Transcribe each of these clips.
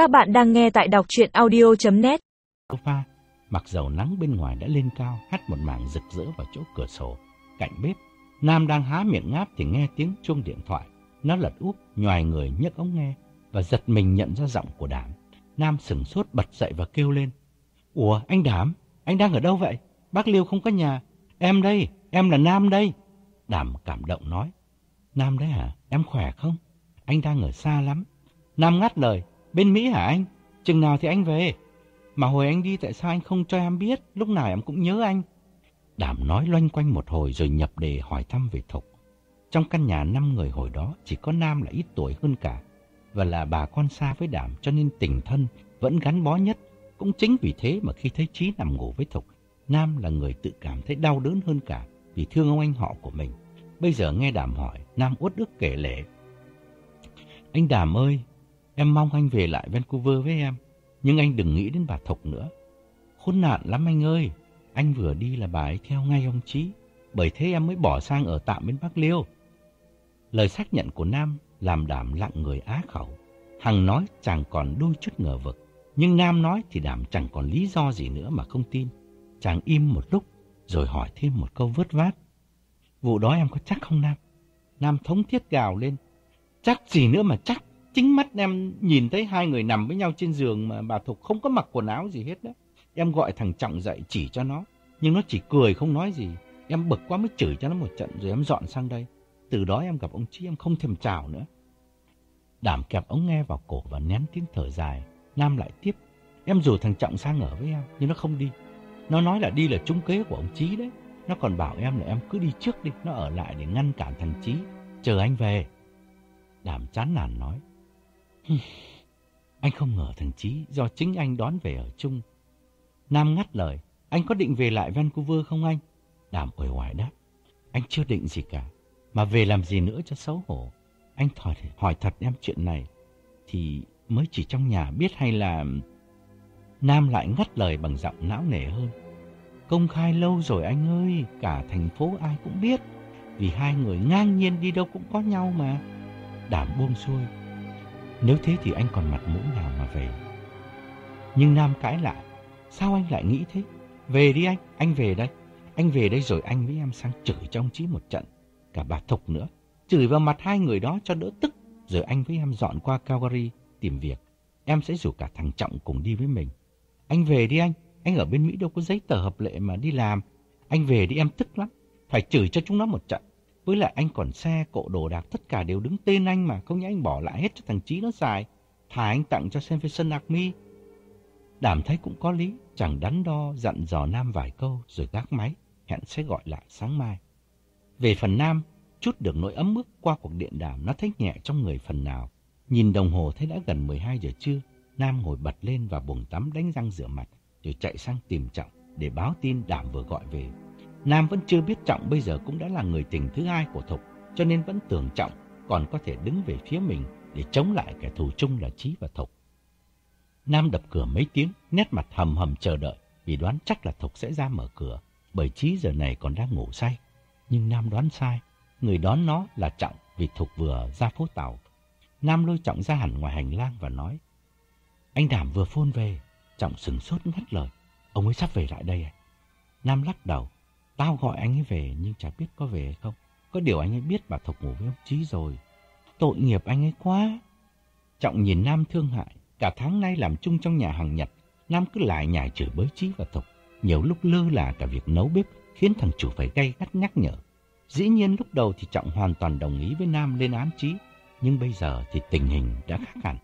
Các bạn đang nghe tại đọc chuyện audio.net sofa, mặc dầu nắng bên ngoài đã lên cao, hắt một mảng rực rỡ vào chỗ cửa sổ, cạnh bếp. Nam đang há miệng ngáp thì nghe tiếng chuông điện thoại. Nó lật úp, nhòi người nhấc ống nghe và giật mình nhận ra giọng của Đảm. Nam sửng sốt bật dậy và kêu lên. Ủa, anh Đảm, anh đang ở đâu vậy? Bác Liêu không có nhà. Em đây, em là Nam đây. Đảm cảm động nói. Nam đấy hả? Em khỏe không? Anh đang ở xa lắm. Nam ngắt lời. Bên Mỹ hả anh? Chừng nào thì anh về? Mà hồi anh đi tại sao anh không cho em biết? Lúc nào em cũng nhớ anh. Đảm nói loanh quanh một hồi rồi nhập đề hỏi thăm về Thục. Trong căn nhà năm người hồi đó chỉ có Nam là ít tuổi hơn cả và là bà con xa với Đảm cho nên tình thân vẫn gắn bó nhất. Cũng chính vì thế mà khi thấy Trí nằm ngủ với Thục, Nam là người tự cảm thấy đau đớn hơn cả vì thương ông anh họ của mình. Bây giờ nghe Đảm hỏi, Nam uất ức kể lệ. Anh Đảm ơi, em mong anh về lại Vancouver với em, nhưng anh đừng nghĩ đến bà Thục nữa. Khốn nạn lắm anh ơi, anh vừa đi là bà ấy theo ngay ông Chí, bởi thế em mới bỏ sang ở tạm bên Bắc Liêu. Lời xác nhận của Nam làm Đảm lặng người á khẩu. Hằng nói chàng còn đôi chút ngờ vực, nhưng Nam nói thì Đảm chẳng còn lý do gì nữa mà không tin. Chàng im một lúc, rồi hỏi thêm một câu vớt vát. Vụ đó em có chắc không Nam? Nam thống thiết gào lên. Chắc gì nữa mà chắc. Chính mắt em nhìn thấy hai người nằm với nhau trên giường mà bà Thục không có mặc quần áo gì hết đó. Em gọi thằng Trọng dậy chỉ cho nó. Nhưng nó chỉ cười không nói gì. Em bực quá mới chửi cho nó một trận rồi em dọn sang đây. Từ đó em gặp ông Chí em không thèm chào nữa. Đảm kẹp ống nghe vào cổ và nén tiếng thở dài. Nam lại tiếp. Em rủ thằng Trọng sang ở với em nhưng nó không đi. Nó nói là đi là trúng kế của ông Chí đấy. Nó còn bảo em là em cứ đi trước đi, nó ở lại để ngăn cản thằng Chí, chờ anh về. Đảm chán nản nói, anh không ngờ thằng Chí do chính anh đón về ở chung. Nam ngắt lời, anh có định về lại Vancouver không anh? Đảm ủi hoài đáp, anh chưa định gì cả, mà về làm gì nữa cho xấu hổ. Anh hỏi, hỏi thật em chuyện này, thì mới chỉ trong nhà biết hay là... Nam lại ngắt lời bằng giọng não nề hơn. Công khai lâu rồi anh ơi, cả thành phố ai cũng biết. Vì hai người ngang nhiên đi đâu cũng có nhau mà. Đảm buông xuôi. Nếu thế thì anh còn mặt mũi nào mà về. Nhưng Nam cãi lại. Sao anh lại nghĩ thế? Về đi anh, anh về đây. Anh về đây rồi anh với em sang chửi cho ông Chí một trận. Cả bà Thục nữa. Chửi vào mặt hai người đó cho đỡ tức. Rồi anh với em dọn qua Calgary tìm việc. Em sẽ rủ cả thằng Trọng cùng đi với mình. Anh về đi anh, anh ở bên Mỹ đâu có giấy tờ hợp lệ mà đi làm. Anh về đi em tức lắm. Phải chửi cho chúng nó một trận. Với lại anh còn xe, cộ đồ đạc tất cả đều đứng tên anh mà. Không nhẽ anh bỏ lại hết cho thằng Chí nó xài. Thà anh tặng cho Senfison mi Đảm thấy cũng có lý. Chẳng đắn đo dặn dò Nam vài câu rồi gác máy. Hẹn sẽ gọi lại sáng mai. Về phần Nam, chút được nỗi ấm ức qua cuộc điện đàm nó thấy nhẹ trong người phần nào. Nhìn đồng hồ thấy đã gần 12 giờ trưa. Nam ngồi bật lên và buồng tắm đánh răng rửa mặt rồi chạy sang tìm Trọng để báo tin Đảm vừa gọi về. Nam vẫn chưa biết Trọng bây giờ cũng đã là người tình thứ hai của Thục, cho nên vẫn tưởng Trọng còn có thể đứng về phía mình để chống lại kẻ thù chung là Chí và Thục. Nam đập cửa mấy tiếng, nét mặt hầm hầm chờ đợi vì đoán chắc là Thục sẽ ra mở cửa, bởi Chí giờ này còn đang ngủ say. Nhưng Nam đoán sai, người đón nó là Trọng vì Thục vừa ra phố tàu. Nam lôi Trọng ra hẳn ngoài hành lang và nói, Anh Đảm vừa phôn về, Trọng sừng sốt ngắt lời. Ông ấy sắp về lại đây à? Nam lắc đầu. Tao gọi anh ấy về nhưng chả biết có về hay không. Có điều anh ấy biết bà Thục ngủ với ông Chí rồi. Tội nghiệp anh ấy quá. Trọng nhìn Nam thương hại. Cả tháng nay làm chung trong nhà hàng Nhật. Nam cứ lại nhảy chửi bới Chí và Thục. Nhiều lúc lơ là cả việc nấu bếp khiến thằng chủ phải gay gắt nhắc nhở. Dĩ nhiên lúc đầu thì Trọng hoàn toàn đồng ý với Nam lên án Chí. Nhưng bây giờ thì tình hình đã khác hẳn.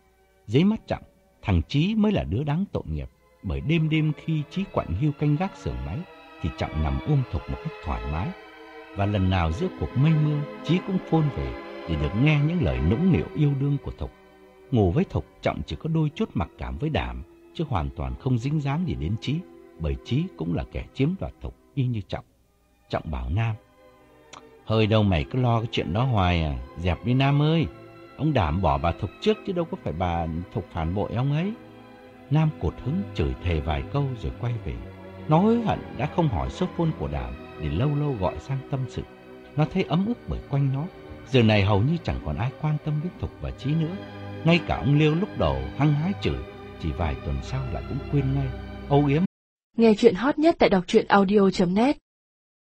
Dưới mắt Trọng, Thằng Chí mới là đứa đáng tội nghiệp, bởi đêm đêm khi Chí quạnh hưu canh gác xưởng máy, thì Trọng nằm ôm Thục một cách thoải mái. Và lần nào giữa cuộc mây mưa, Chí cũng phôn về để được nghe những lời nũng nịu yêu đương của Thục. Ngủ với Thục, Trọng chỉ có đôi chút mặc cảm với Đảm, chứ hoàn toàn không dính dáng gì đến Chí, bởi Chí cũng là kẻ chiếm đoạt Thục y như Trọng. Trọng bảo Nam, Hơi đâu mày cứ lo cái chuyện đó hoài à, dẹp đi Nam ơi. Ông đảm bỏ bà Thục trước chứ đâu có phải bà Thục phản bội ông ấy. Nam cột hứng chửi thề vài câu rồi quay về. Nó hối hận đã không hỏi số phone của đàm để lâu lâu gọi sang tâm sự. Nó thấy ấm ức bởi quanh nó. Giờ này hầu như chẳng còn ai quan tâm đến Thục và Trí nữa. Ngay cả ông Liêu lúc đầu hăng hái chửi, chỉ vài tuần sau lại cũng quên ngay. Âu yếm Nghe chuyện hot nhất tại đọc truyện audio.net